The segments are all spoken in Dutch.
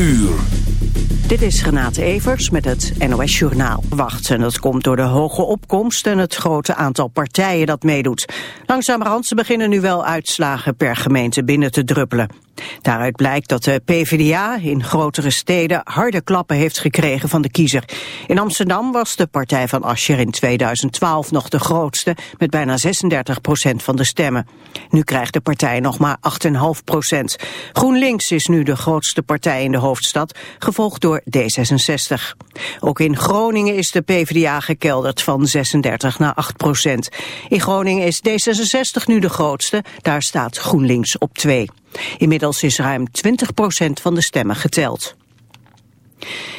uur. Dit is Renate Evers met het NOS Journaal. Wacht, en dat komt door de hoge opkomst en het grote aantal partijen dat meedoet. Langzamerhand beginnen nu wel uitslagen per gemeente binnen te druppelen. Daaruit blijkt dat de PvdA in grotere steden harde klappen heeft gekregen van de kiezer. In Amsterdam was de partij van Ascher in 2012 nog de grootste, met bijna 36 procent van de stemmen. Nu krijgt de partij nog maar 8,5 procent. GroenLinks is nu de grootste partij in de hoofdstad, gevolgd door D66. Ook in Groningen is de PvdA gekelderd van 36 naar 8 procent. In Groningen is D66 nu de grootste, daar staat GroenLinks op 2. Inmiddels is ruim 20% van de stemmen geteld.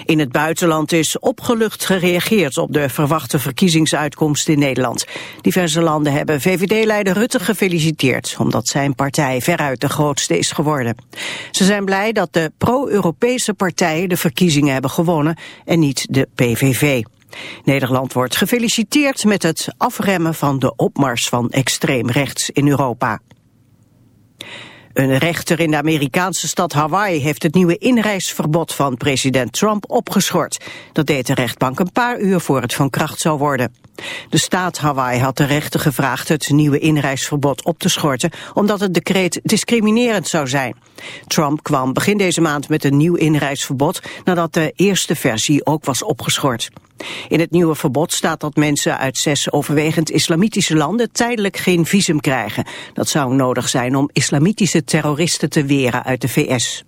In het buitenland is opgelucht gereageerd op de verwachte verkiezingsuitkomst in Nederland. Diverse landen hebben VVD-leider Rutte gefeliciteerd, omdat zijn partij veruit de grootste is geworden. Ze zijn blij dat de pro-Europese partijen de verkiezingen hebben gewonnen en niet de PVV. Nederland wordt gefeliciteerd met het afremmen van de opmars van extreem rechts in Europa. Een rechter in de Amerikaanse stad Hawaii heeft het nieuwe inreisverbod van president Trump opgeschort. Dat deed de rechtbank een paar uur voor het van kracht zou worden. De staat Hawaii had de rechter gevraagd het nieuwe inreisverbod op te schorten, omdat het decreet discriminerend zou zijn. Trump kwam begin deze maand met een nieuw inreisverbod nadat de eerste versie ook was opgeschort. In het nieuwe verbod staat dat mensen uit zes overwegend islamitische landen tijdelijk geen visum krijgen. Dat zou nodig zijn om islamitische terroristen te weren uit de VS.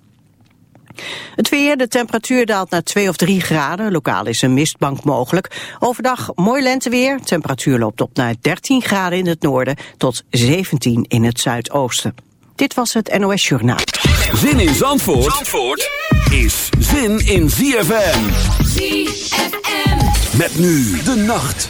Het weer, de temperatuur daalt naar 2 of 3 graden. Lokaal is een mistbank mogelijk. Overdag mooi lenteweer. Temperatuur loopt op naar 13 graden in het noorden tot 17 in het zuidoosten. Dit was het NOS Journaal. Zin in Zandvoort, Zandvoort is zin in ZFM. ZFM. Met nu de nacht.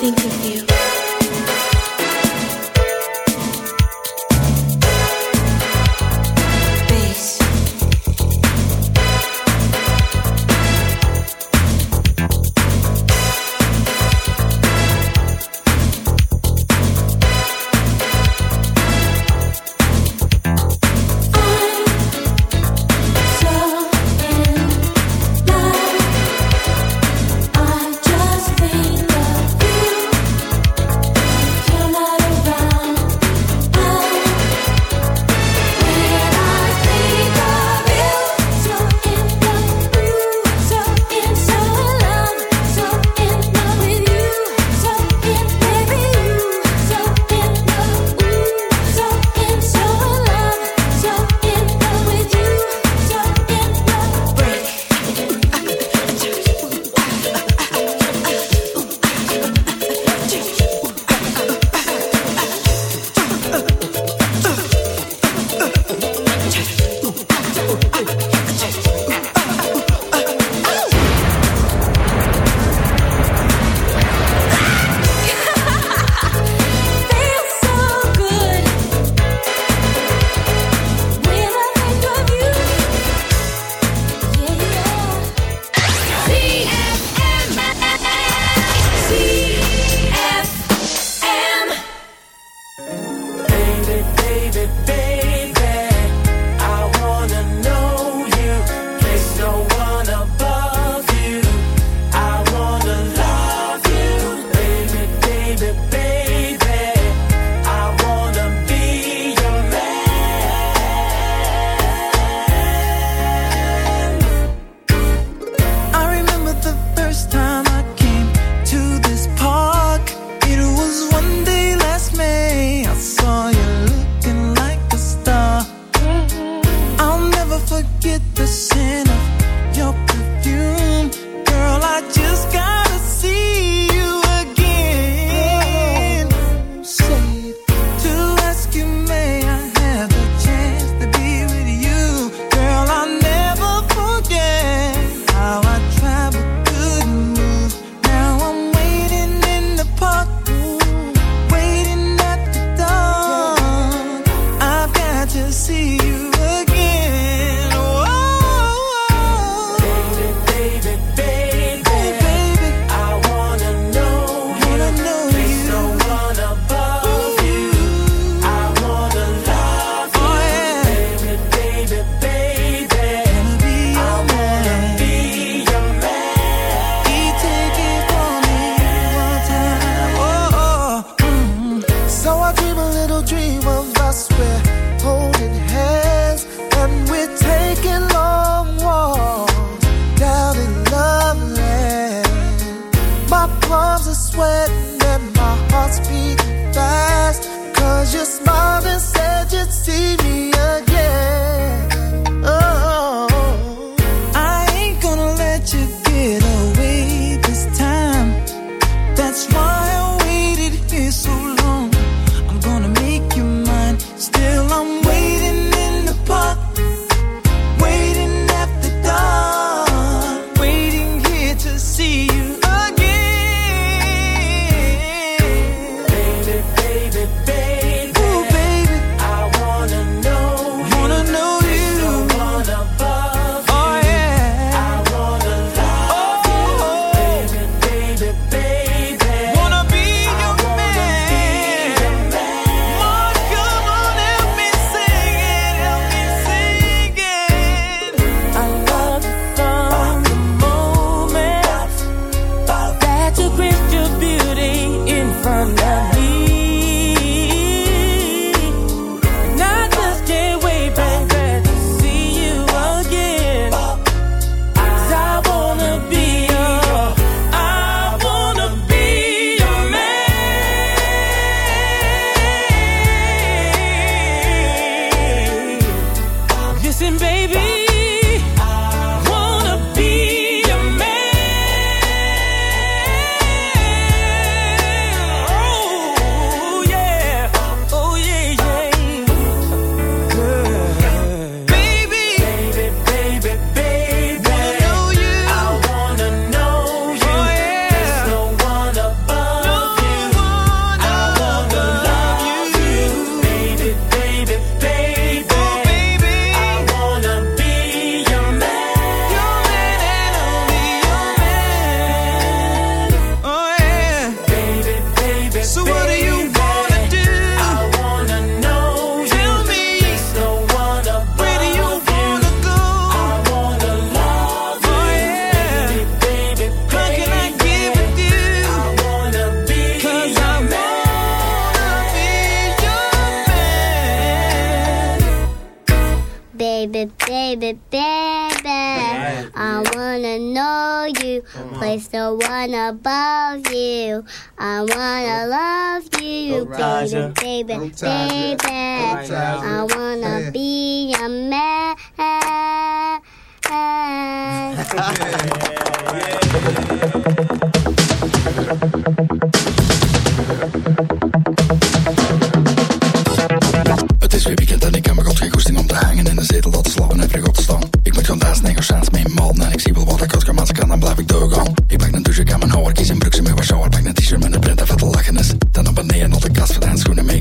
think of you. baby, baby, baby. I wanna know you, place the one above you. I wanna love you, baby, baby, baby. I wanna be a man. Het is weer weekend en ik want daar is nergens chans mee mal. En ik zie wel wat ik als gemaakt kan, dan blijf ik doorgaan. Ik pak een douche, ik ga mijn houwer, kies een broekje met wat shower. Pak een t-shirt met een print, dat het lachen is. Dan op beneden, op de kast van handschoenen mee.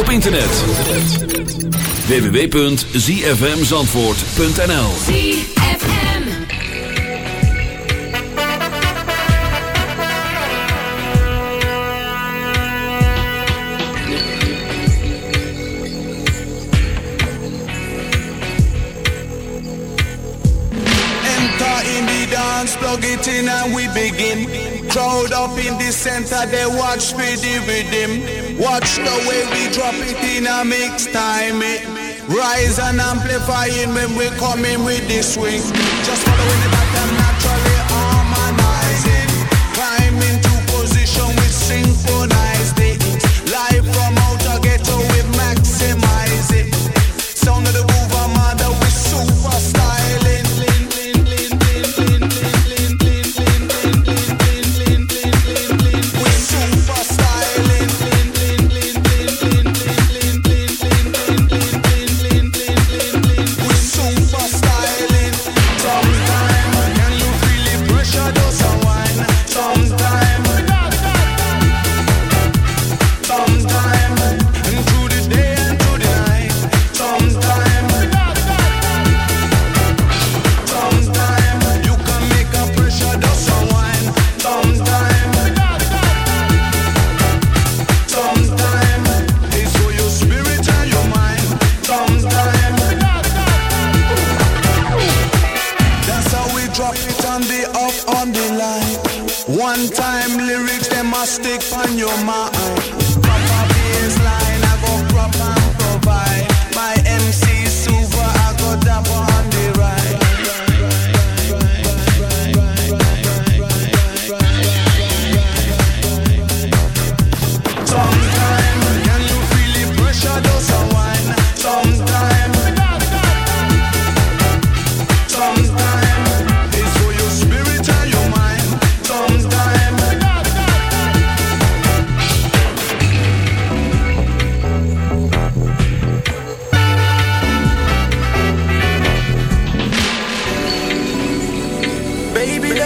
op internet. www.zfmzandvoort.nl ZFM Enter in the dance, plug it in and we begin. Crowd up in the center, they watch me with them. Watch the way we drop it in a mix time. It rise and amplifying when we coming with the swing. Just following the back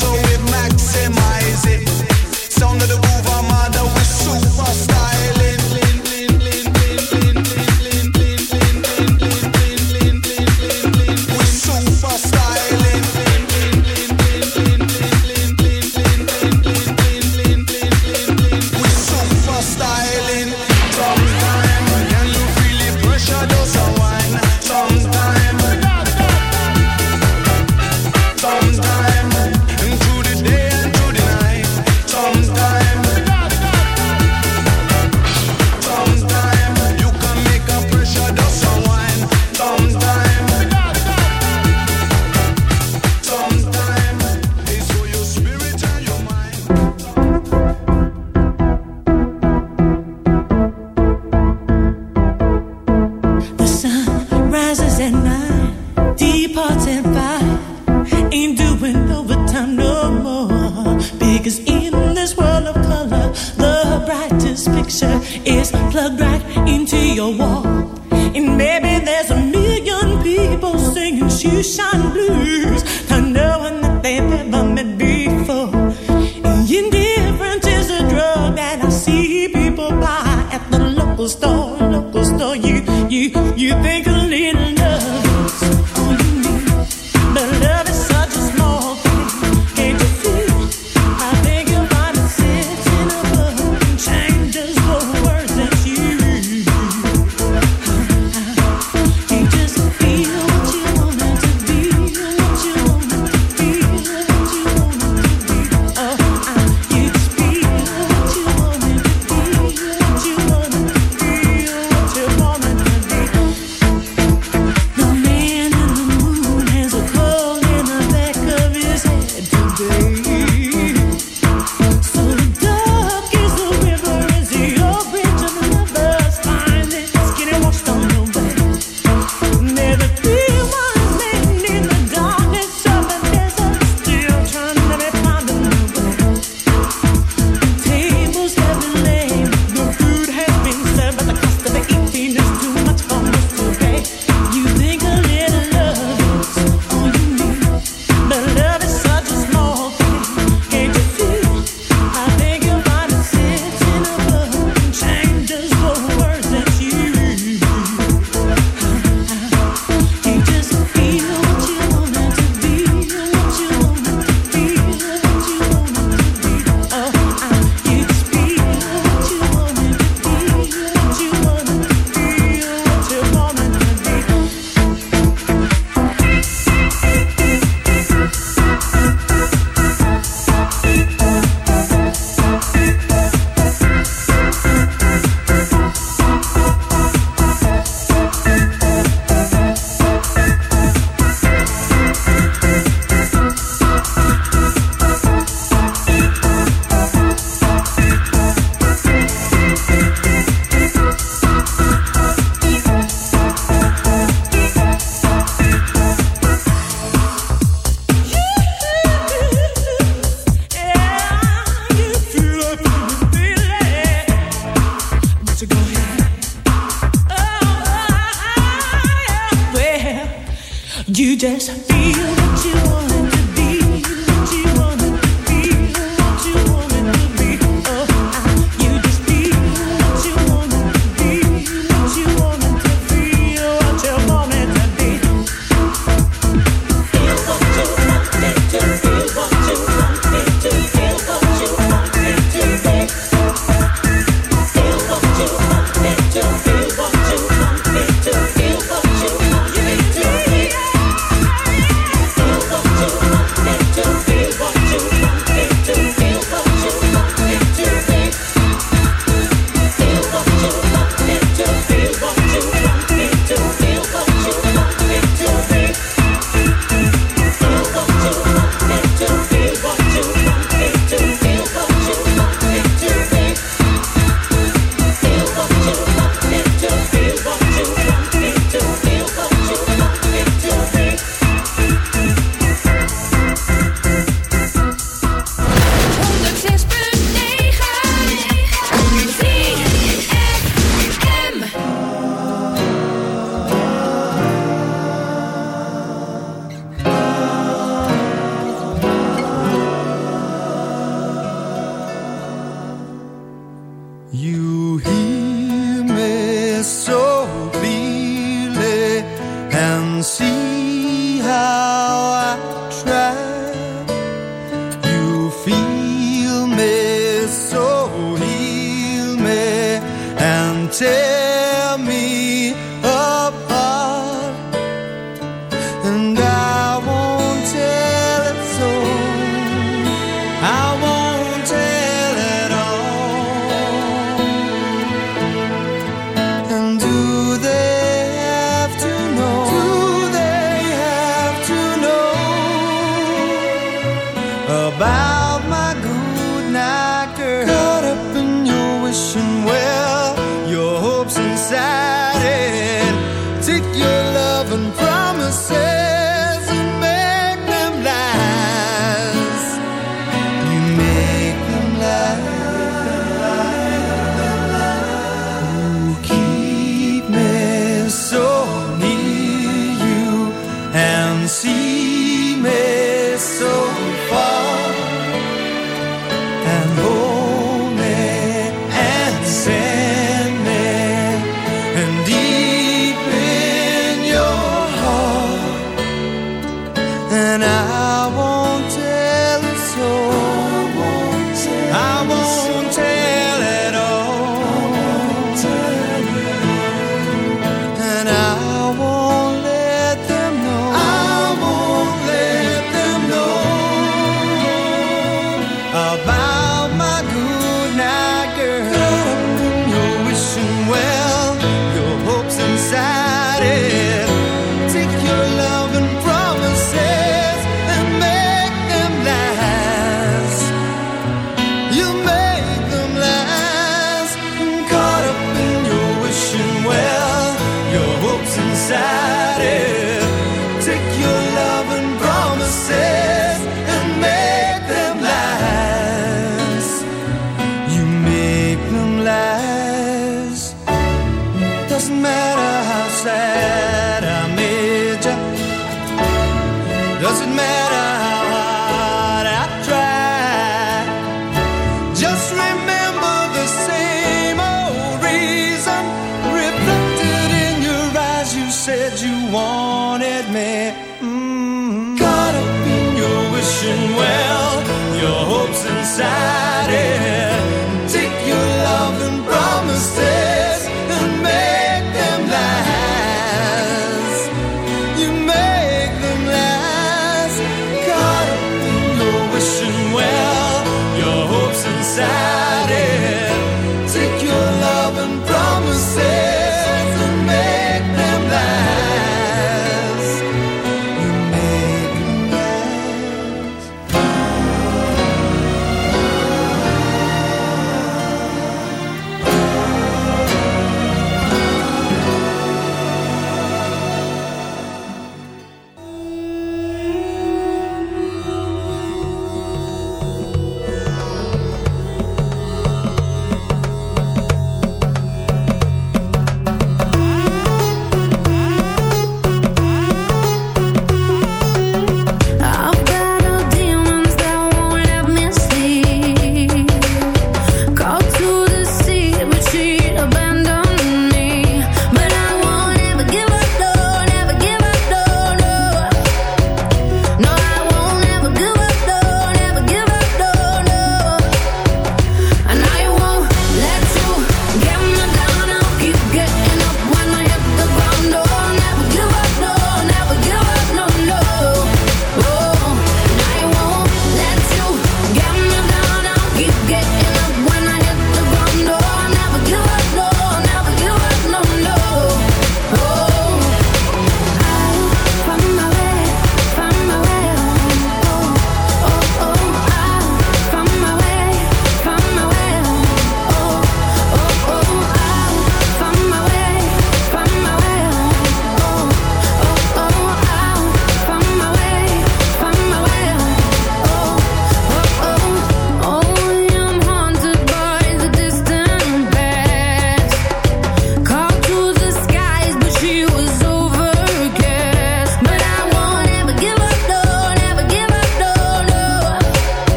So we maximize it. Sound of the.